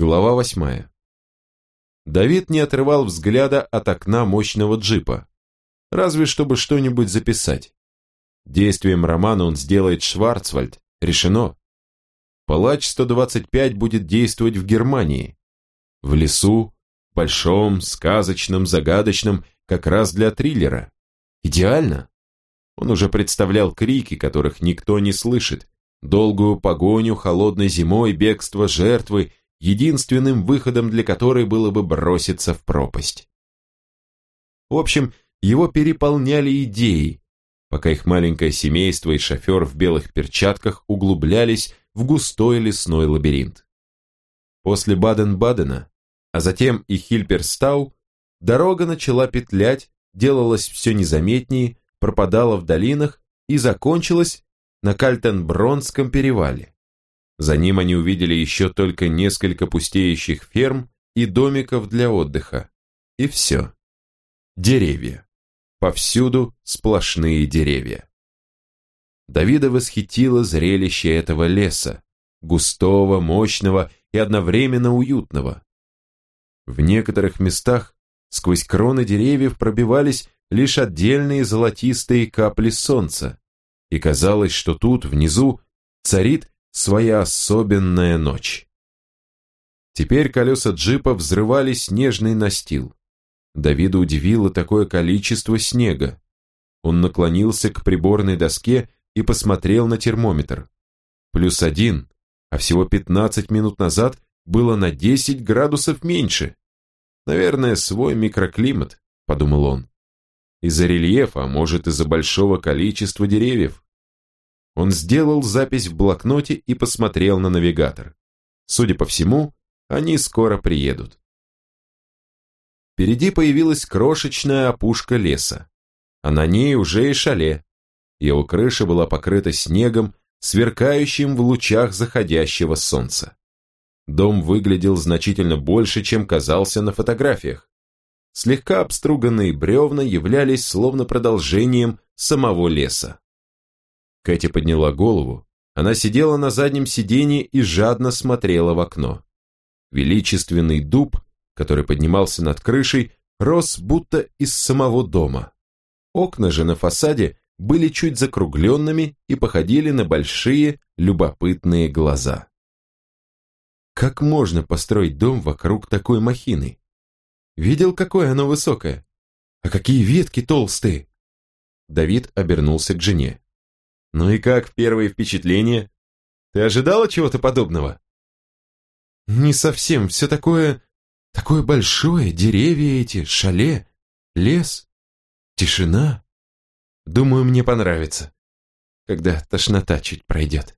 Глава восьмая. Давид не отрывал взгляда от окна мощного джипа, разве чтобы что-нибудь записать. Действием романа он сделает Шварцвальд, решено. Палач 125 будет действовать в Германии. В лесу, большом, сказочном, загадочном, как раз для триллера. Идеально. Он уже представлял крики, которых никто не слышит, долгую погоню холодной зимой, бегство жертвы, единственным выходом для которой было бы броситься в пропасть. В общем, его переполняли идеи, пока их маленькое семейство и шофер в белых перчатках углублялись в густой лесной лабиринт. После Баден-Бадена, а затем и Хильперстау, дорога начала петлять, делалась все незаметнее, пропадала в долинах и закончилась на Кальтенбронском перевале. За ним они увидели еще только несколько пустеющих ферм и домиков для отдыха. И все. Деревья. Повсюду сплошные деревья. Давида восхитило зрелище этого леса, густого, мощного и одновременно уютного. В некоторых местах сквозь кроны деревьев пробивались лишь отдельные золотистые капли солнца, и казалось, что тут, внизу, царит своя особенная ночь. Теперь колеса джипа взрывали снежный настил. Давида удивило такое количество снега. Он наклонился к приборной доске и посмотрел на термометр. Плюс один, а всего 15 минут назад было на 10 градусов меньше. Наверное, свой микроклимат, подумал он. Из-за рельефа, а может из-за большого количества деревьев. Он сделал запись в блокноте и посмотрел на навигатор. Судя по всему, они скоро приедут. Впереди появилась крошечная опушка леса, а на ней уже и шале. Его крыша была покрыта снегом, сверкающим в лучах заходящего солнца. Дом выглядел значительно больше, чем казался на фотографиях. Слегка обструганные бревна являлись словно продолжением самого леса. Кэти подняла голову. Она сидела на заднем сиденье и жадно смотрела в окно. Величественный дуб который поднимался над крышей, рос будто из самого дома. Окна же на фасаде были чуть закругленными и походили на большие, любопытные глаза. Как можно построить дом вокруг такой махины? Видел, какое оно высокое? А какие ветки толстые? Давид обернулся к жене. Ну и как первые впечатления? Ты ожидала чего-то подобного? Не совсем, все такое Такое большое, деревья эти, шале, лес, тишина. Думаю, мне понравится, когда тошнота чуть пройдет.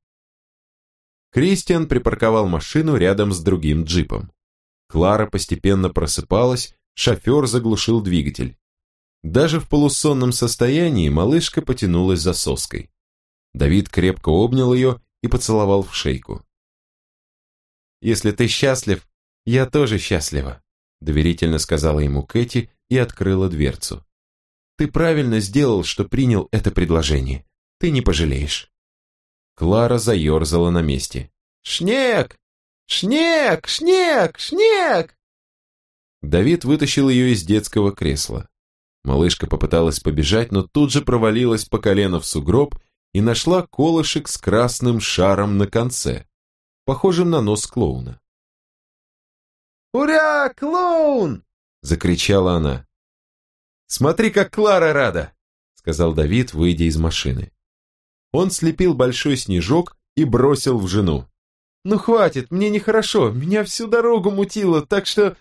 Кристиан припарковал машину рядом с другим джипом. Клара постепенно просыпалась, шофер заглушил двигатель. Даже в полусонном состоянии малышка потянулась за соской. Давид крепко обнял ее и поцеловал в шейку. «Если ты счастлив, «Я тоже счастлива», — доверительно сказала ему Кэти и открыла дверцу. «Ты правильно сделал, что принял это предложение. Ты не пожалеешь». Клара заерзала на месте. «Шнег! Шнег! Шнег! Шнег!» Давид вытащил ее из детского кресла. Малышка попыталась побежать, но тут же провалилась по колено в сугроб и нашла колышек с красным шаром на конце, похожим на нос клоуна. «Ура, клоун!» — закричала она. «Смотри, как Клара рада!» — сказал Давид, выйдя из машины. Он слепил большой снежок и бросил в жену. «Ну хватит, мне нехорошо, меня всю дорогу мутило, так что...»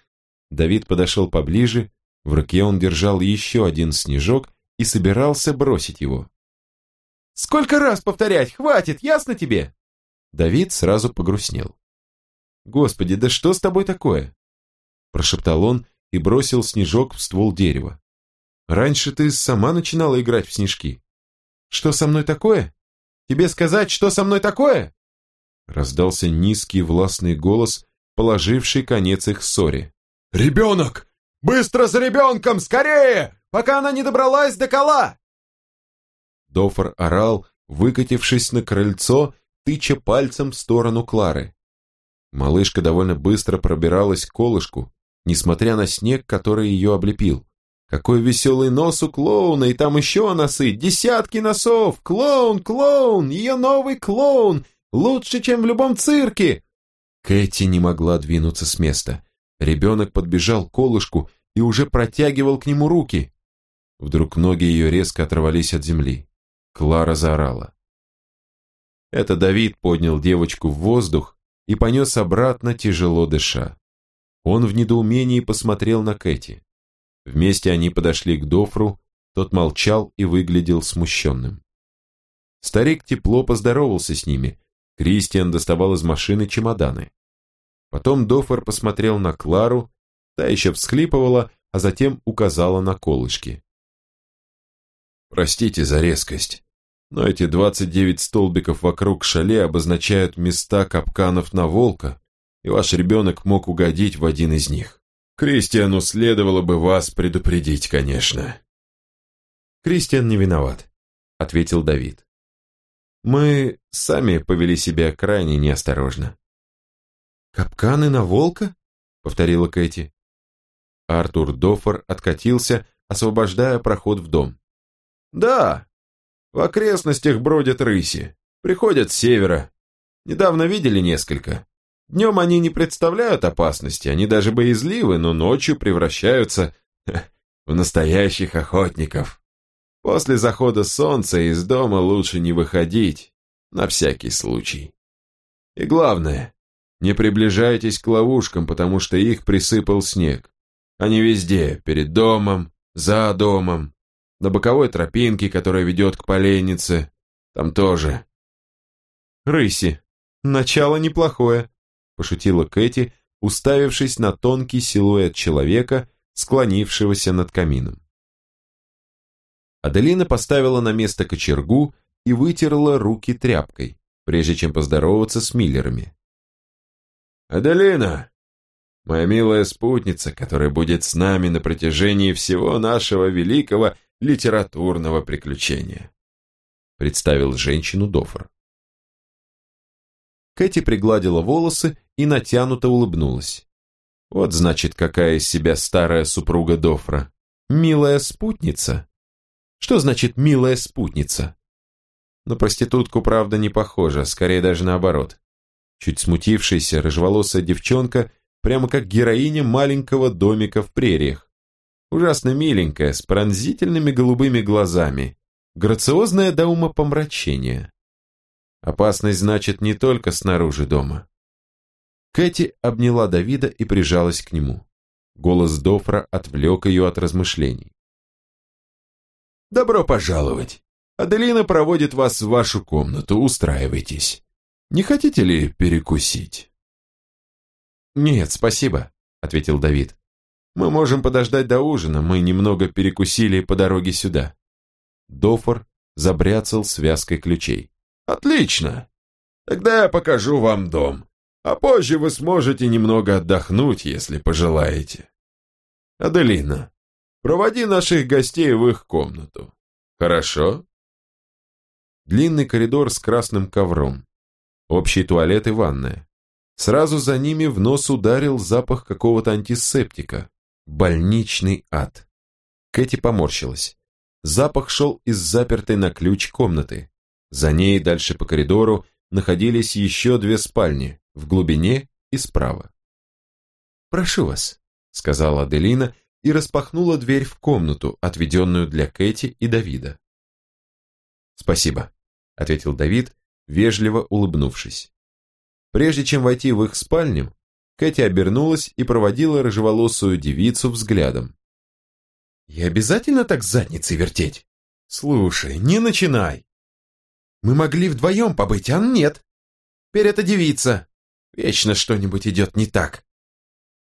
Давид подошел поближе, в руке он держал еще один снежок и собирался бросить его. «Сколько раз повторять, хватит, ясно тебе?» Давид сразу погрустнел. «Господи, да что с тобой такое?» прошептал он и бросил снежок в ствол дерева. «Раньше ты сама начинала играть в снежки». «Что со мной такое? Тебе сказать, что со мной такое?» Раздался низкий властный голос, положивший конец их ссоре. «Ребенок! Быстро за ребенком, скорее, пока она не добралась до кола!» Дофор орал, выкатившись на крыльцо, тыча пальцем в сторону Клары. Малышка довольно быстро пробиралась к колышку, несмотря на снег, который ее облепил. Какой веселый нос у клоуна, и там еще носы, десятки носов! Клоун, клоун, ее новый клоун! Лучше, чем в любом цирке!» Кэти не могла двинуться с места. Ребенок подбежал к колышку и уже протягивал к нему руки. Вдруг ноги ее резко оторвались от земли. Клара заорала. Это Давид поднял девочку в воздух и понес обратно, тяжело дыша. Он в недоумении посмотрел на Кэти. Вместе они подошли к Дофру, тот молчал и выглядел смущенным. Старик тепло поздоровался с ними, Кристиан доставал из машины чемоданы. Потом Дофер посмотрел на Клару, та еще всхлипывала, а затем указала на колышки. «Простите за резкость, но эти 29 столбиков вокруг шале обозначают места капканов на волка, и ваш ребенок мог угодить в один из них. Кристиану следовало бы вас предупредить, конечно». «Кристиан не виноват», — ответил Давид. «Мы сами повели себя крайне неосторожно». «Капканы на волка?» — повторила Кэти. Артур Доффер откатился, освобождая проход в дом. «Да, в окрестностях бродят рыси, приходят с севера. Недавно видели несколько. Днем они не представляют опасности, они даже боязливы, но ночью превращаются в настоящих охотников. После захода солнца из дома лучше не выходить, на всякий случай. И главное, не приближайтесь к ловушкам, потому что их присыпал снег. Они везде, перед домом, за домом, на боковой тропинке, которая ведет к поленнице. Там тоже. «Рыси, начало неплохое», – пошутила Кэти, уставившись на тонкий силуэт человека, склонившегося над камином. Аделина поставила на место кочергу и вытерла руки тряпкой, прежде чем поздороваться с Миллерами. «Аделина, моя милая спутница, которая будет с нами на протяжении всего нашего великого литературного приключения», представил женщину Дофор. Кэти пригладила волосы и натянуто улыбнулась. Вот значит, какая из себя старая супруга Дофра. Милая спутница. Что значит «милая спутница»? На проститутку, правда, не похожа, скорее даже наоборот. Чуть смутившаяся, рыжеволосая девчонка, прямо как героиня маленького домика в прериях. Ужасно миленькая, с пронзительными голубыми глазами, грациозная до ума помрачения. Опасность значит не только снаружи дома. Кэти обняла Давида и прижалась к нему. Голос Дофра отвлек ее от размышлений. «Добро пожаловать! Аделина проводит вас в вашу комнату, устраивайтесь. Не хотите ли перекусить?» «Нет, спасибо», — ответил Давид. Мы можем подождать до ужина, мы немного перекусили по дороге сюда. Дофор забряцал связкой ключей. Отлично! Тогда я покажу вам дом, а позже вы сможете немного отдохнуть, если пожелаете. Аделина, проводи наших гостей в их комнату. Хорошо? Длинный коридор с красным ковром. Общий туалет и ванная. Сразу за ними в нос ударил запах какого-то антисептика. Больничный ад. Кэти поморщилась. Запах шел из запертой на ключ комнаты. За ней дальше по коридору находились еще две спальни, в глубине и справа. «Прошу вас», — сказала Аделина и распахнула дверь в комнату, отведенную для Кэти и Давида. «Спасибо», — ответил Давид, вежливо улыбнувшись. Прежде чем войти в их спальню, Кэти обернулась и проводила рыжеволосую девицу взглядом. «Я обязательно так задницей вертеть? Слушай, не начинай. Мы могли вдвоем побыть, а нет. Теперь это девица. Вечно что-нибудь идет не так.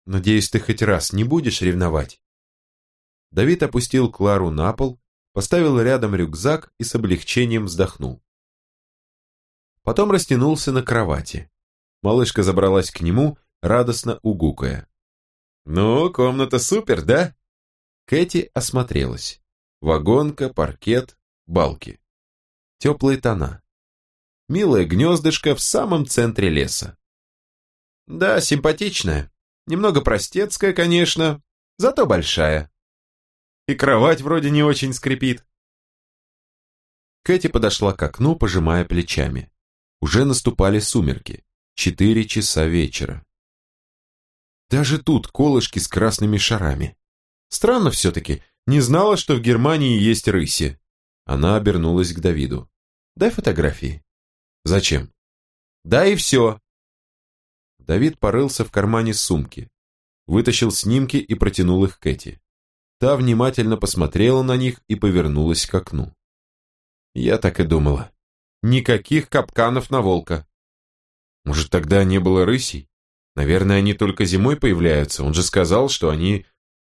Надеюсь, ты хоть раз не будешь ревновать?» Давид опустил Клару на пол, поставил рядом рюкзак и с облегчением вздохнул. Потом растянулся на кровати. Малышка забралась к нему радостно угукая. «Ну, комната супер, да?» Кэти осмотрелась. Вагонка, паркет, балки. Теплые тона. Милое гнездышко в самом центре леса. Да, симпатичная. Немного простецкая, конечно, зато большая. И кровать вроде не очень скрипит. Кэти подошла к окну, пожимая плечами. Уже наступали сумерки. Четыре часа вечера. Даже тут колышки с красными шарами. Странно все-таки, не знала, что в Германии есть рыси. Она обернулась к Давиду. «Дай фотографии». «Зачем?» «Да и все». Давид порылся в кармане сумки, вытащил снимки и протянул их Кэти. Та внимательно посмотрела на них и повернулась к окну. Я так и думала. Никаких капканов на волка. Может, тогда не было рысей? Наверное, они только зимой появляются. Он же сказал, что они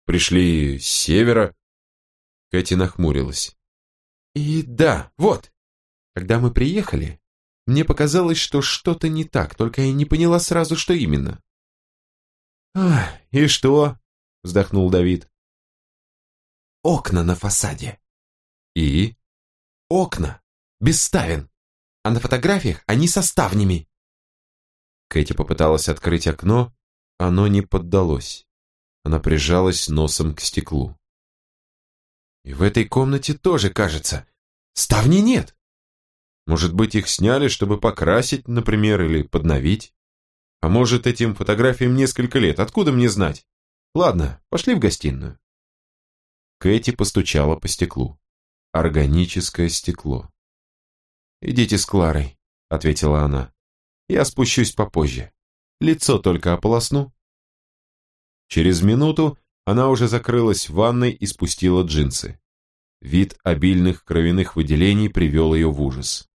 пришли с севера. Кэти нахмурилась. И да, вот. Когда мы приехали, мне показалось, что что-то не так, только я не поняла сразу, что именно. «Ах, и что?» – вздохнул Давид. «Окна на фасаде». «И?» «Окна. Без ставен. А на фотографиях они со ставнями». Кэти попыталась открыть окно, оно не поддалось. Она прижалась носом к стеклу. И в этой комнате тоже, кажется, ставни нет. Может быть, их сняли, чтобы покрасить, например, или подновить? А может, этим фотографиям несколько лет, откуда мне знать? Ладно, пошли в гостиную. Кэти постучала по стеклу. Органическое стекло. «Идите с Кларой», — ответила она. «Я спущусь попозже. Лицо только ополосну». Через минуту она уже закрылась в ванной и спустила джинсы. Вид обильных кровяных выделений привел ее в ужас.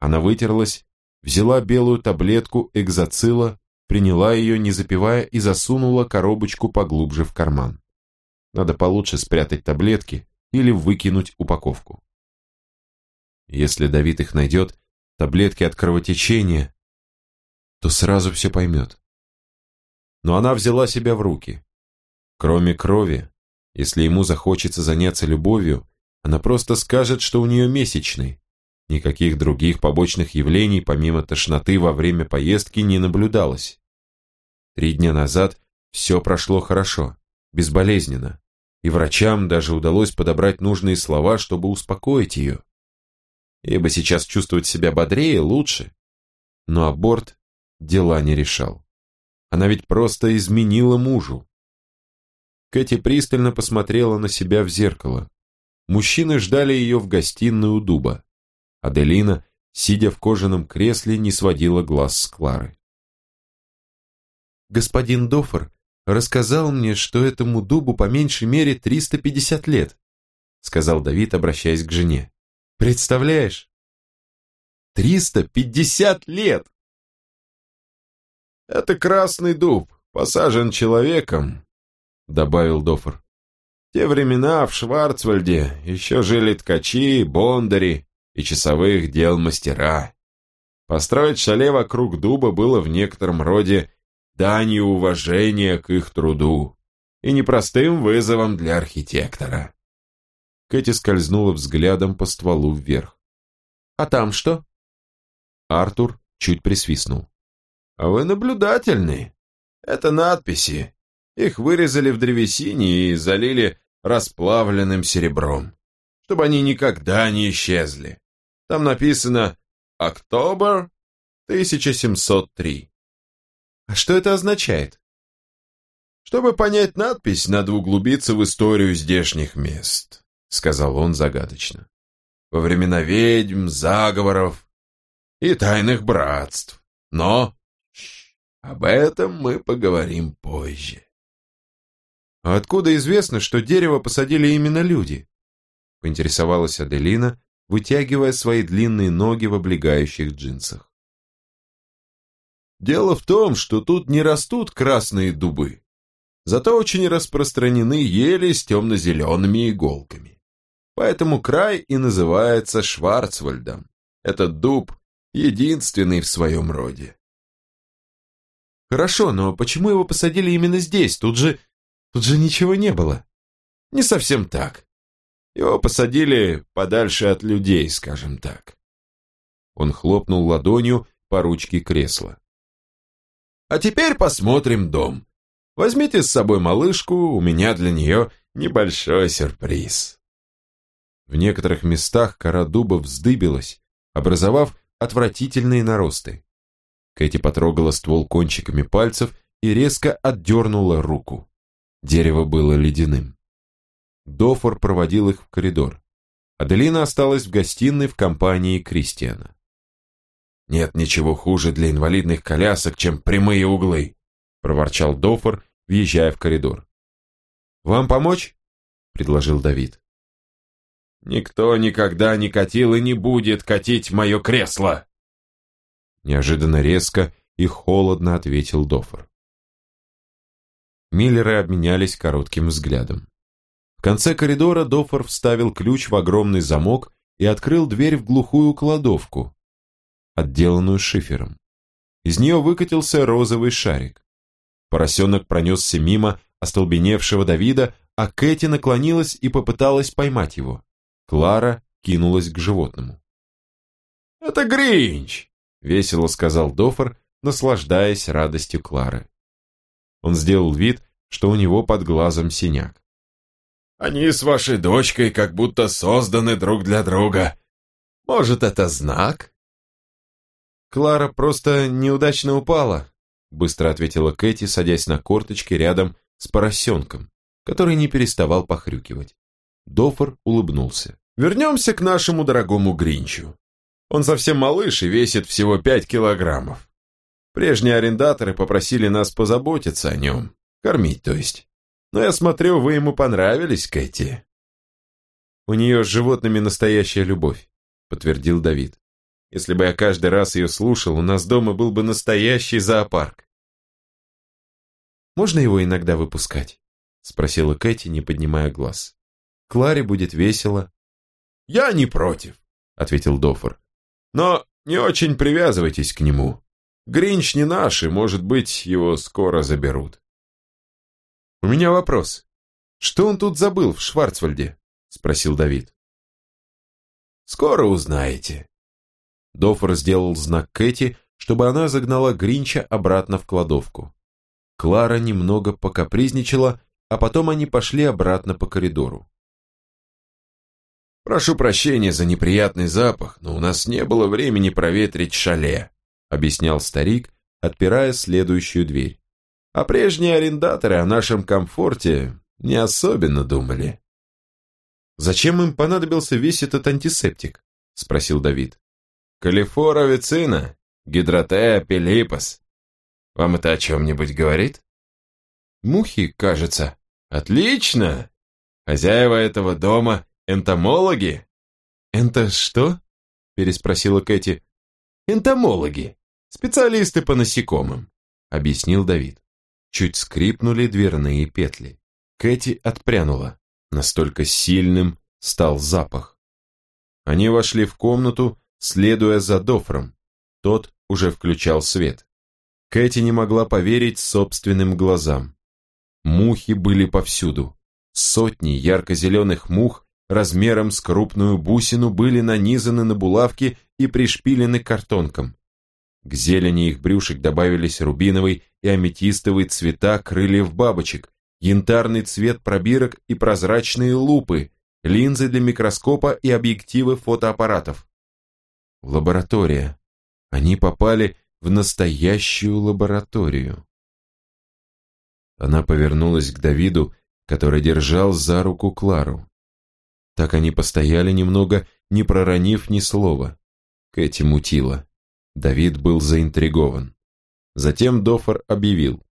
Она вытерлась, взяла белую таблетку экзоцила, приняла ее, не запивая, и засунула коробочку поглубже в карман. Надо получше спрятать таблетки или выкинуть упаковку. Если Давид их найдет, таблетки от кровотечения, то сразу все поймет. Но она взяла себя в руки. Кроме крови, если ему захочется заняться любовью, она просто скажет, что у нее месячный. Никаких других побочных явлений, помимо тошноты во время поездки, не наблюдалось. Три дня назад все прошло хорошо, безболезненно, и врачам даже удалось подобрать нужные слова, чтобы успокоить ее. Ибо сейчас чувствовать себя бодрее лучше. Но аборт дела не решал. Она ведь просто изменила мужу. Кэти пристально посмотрела на себя в зеркало. Мужчины ждали ее в гостиной у дуба. Аделина, сидя в кожаном кресле, не сводила глаз с Клары. «Господин Доффер рассказал мне, что этому дубу по меньшей мере 350 лет», сказал Давид, обращаясь к жене. «Представляешь? 350 лет!» «Это красный дуб, посажен человеком, добавил Дофор. те времена в Шварцвальде еще жили ткачи, бондари и часовых дел мастера. Построить шале вокруг дуба было в некотором роде данью уважения к их труду и непростым вызовом для архитектора. Кэти скользнула взглядом по стволу вверх. «А там что?» Артур чуть присвистнул. «А вы наблюдательны. Это надписи. Их вырезали в древесине и залили расплавленным серебром, чтобы они никогда не исчезли. Там написано «Октобер 1703». А что это означает? Чтобы понять надпись, надо углубиться в историю здешних мест, сказал он загадочно. Во времена ведьм, заговоров и тайных братств. Но об этом мы поговорим позже. «А откуда известно, что дерево посадили именно люди?» поинтересовалась Аделина, вытягивая свои длинные ноги в облегающих джинсах. «Дело в том, что тут не растут красные дубы, зато очень распространены ели с темно-зелеными иголками. Поэтому край и называется Шварцвальдом. Этот дуб единственный в своем роде. Хорошо, но почему его посадили именно здесь? Тут же Тут же ничего не было. Не совсем так. Его посадили подальше от людей, скажем так. Он хлопнул ладонью по ручке кресла. А теперь посмотрим дом. Возьмите с собой малышку, у меня для нее небольшой сюрприз». В некоторых местах кора дуба вздыбилась, образовав отвратительные наросты. Кэти потрогала ствол кончиками пальцев и резко отдернула руку. Дерево было ледяным. Дофор проводил их в коридор. Аделина осталась в гостиной в компании Кристиана. «Нет ничего хуже для инвалидных колясок, чем прямые углы», проворчал Дофор, въезжая в коридор. «Вам помочь?» – предложил Давид. «Никто никогда не катил и не будет катить мое кресло!» Неожиданно резко и холодно ответил Дофор. Миллеры обменялись коротким взглядом. В конце коридора Дофор вставил ключ в огромный замок и открыл дверь в глухую кладовку, отделанную шифером. Из нее выкатился розовый шарик. Поросенок пронесся мимо остолбеневшего Давида, а Кэти наклонилась и попыталась поймать его. Клара кинулась к животному. «Это Гринч!» — весело сказал Дофор, наслаждаясь радостью Клары. Он сделал вид, что у него под глазом синяк. «Они с вашей дочкой как будто созданы друг для друга. Может, это знак?» «Клара просто неудачно упала», — быстро ответила Кэти, садясь на корточки рядом с поросенком, который не переставал похрюкивать. Дофор улыбнулся. Вернемся к нашему дорогому Гринчу. Он совсем малыш и весит всего пять килограммов. Прежние арендаторы попросили нас позаботиться о нем, кормить, то есть. Но я смотрю, вы ему понравились, Кэти. У нее с животными настоящая любовь, подтвердил Давид. Если бы я каждый раз ее слушал, у нас дома был бы настоящий зоопарк. «Можно его иногда выпускать?» — спросила Кэти, не поднимая глаз. «Кларе будет весело, «Я не против», — ответил Дофор. «Но не очень привязывайтесь к нему. Гринч не наш, и, может быть, его скоро заберут». «У меня вопрос. Что он тут забыл в Шварцвальде?» — спросил Давид. «Скоро узнаете». Дофор сделал знак Кэти, чтобы она загнала Гринча обратно в кладовку. Клара немного покапризничала, а потом они пошли обратно по коридору. «Прошу прощения за неприятный запах, но у нас не было времени проветрить шале», объяснял старик, отпирая следующую дверь. «А прежние арендаторы о нашем комфорте не особенно думали». «Зачем им понадобился весь этот антисептик?» спросил Давид. «Калифора вицина, гидротеа пелипас. Вам это о чем-нибудь говорит?» «Мухи, кажется». «Отлично! Хозяева этого дома Энтомологи? Энто что? Переспросила Кэти. Энтомологи. Специалисты по насекомым, объяснил Давид. Чуть скрипнули дверные петли. Кэти отпрянула. Настолько сильным стал запах. Они вошли в комнату, следуя за Дофром. Тот уже включал свет. Кэти не могла поверить собственным глазам. Мухи были повсюду. Сотни ярко-зеленых мух размером с крупную бусину были нанизаны на булавки и пришпилены картонком. К зелени их брюшек добавились рубиновый и аметистовый цвета крыльев бабочек, янтарный цвет пробирок и прозрачные лупы, линзы для микроскопа и объективы фотоаппаратов. Лаборатория. Они попали в настоящую лабораторию. Она повернулась к Давиду, который держал за руку Клару. Так они постояли немного, не проронив ни слова. Кэти мутила. Давид был заинтригован. Затем Дофор объявил.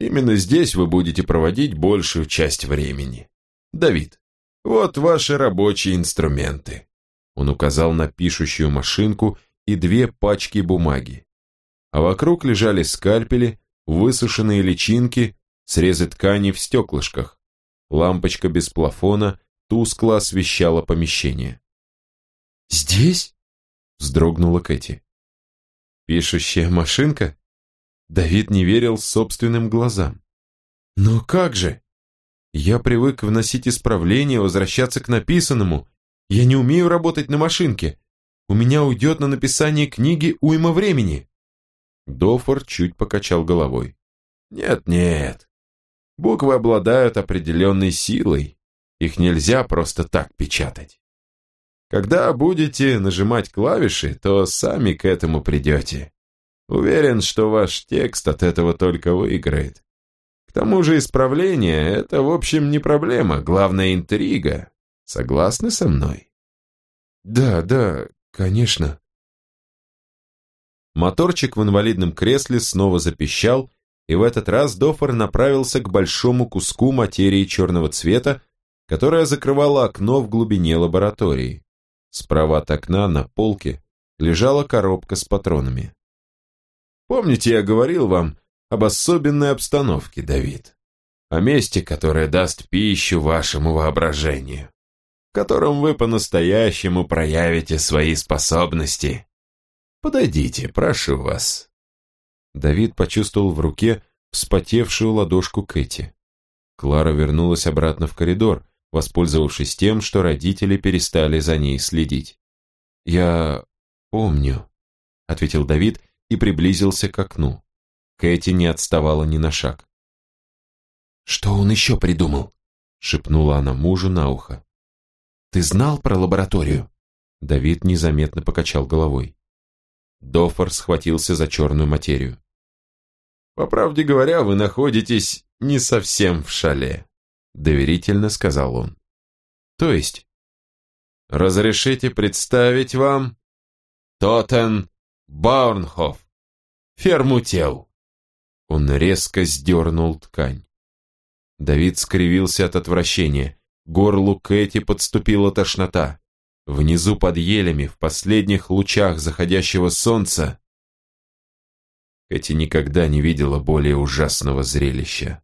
«Именно здесь вы будете проводить большую часть времени. Давид, вот ваши рабочие инструменты». Он указал на пишущую машинку и две пачки бумаги. А вокруг лежали скальпели, высушенные личинки, срезы ткани в стеклышках, лампочка без плафона тускло освещала помещение. «Здесь?» – вздрогнула Кэти. «Пишущая машинка?» Давид не верил собственным глазам. «Но как же? Я привык вносить исправления, возвращаться к написанному. Я не умею работать на машинке. У меня уйдет на написание книги уйма времени». Дофор чуть покачал головой. Нет-нет. Буквы обладают определенной силой. Их нельзя просто так печатать. Когда будете нажимать клавиши, то сами к этому придете. Уверен, что ваш текст от этого только выиграет. К тому же исправление – это, в общем, не проблема, главная интрига. Согласны со мной? Да, да, конечно. Моторчик в инвалидном кресле снова запищал, и в этот раз Дофор направился к большому куску материи черного цвета, которая закрывала окно в глубине лаборатории. Справа от окна на полке лежала коробка с патронами. Помните, я говорил вам об особенной обстановке, Давид? О месте, которое даст пищу вашему воображению, в котором вы по-настоящему проявите свои способности. Подойдите, прошу вас. Давид почувствовал в руке вспотевшую ладошку Кэти. Клара вернулась обратно в коридор, воспользовавшись тем, что родители перестали за ней следить. «Я помню», — ответил Давид и приблизился к окну. Кэти не отставала ни на шаг. «Что он еще придумал?» — шепнула она мужу на ухо. «Ты знал про лабораторию?» Давид незаметно покачал головой. Дофор схватился за черную материю. «По правде говоря, вы находитесь не совсем в шале», доверительно сказал он. «То есть?» «Разрешите представить вам Тотен Баурнхоф, ферму тел». Он резко сдернул ткань. Давид скривился от отвращения. Горлу Кэти подступила тошнота. Внизу под елями, в последних лучах заходящего солнца, Кэти никогда не видела более ужасного зрелища.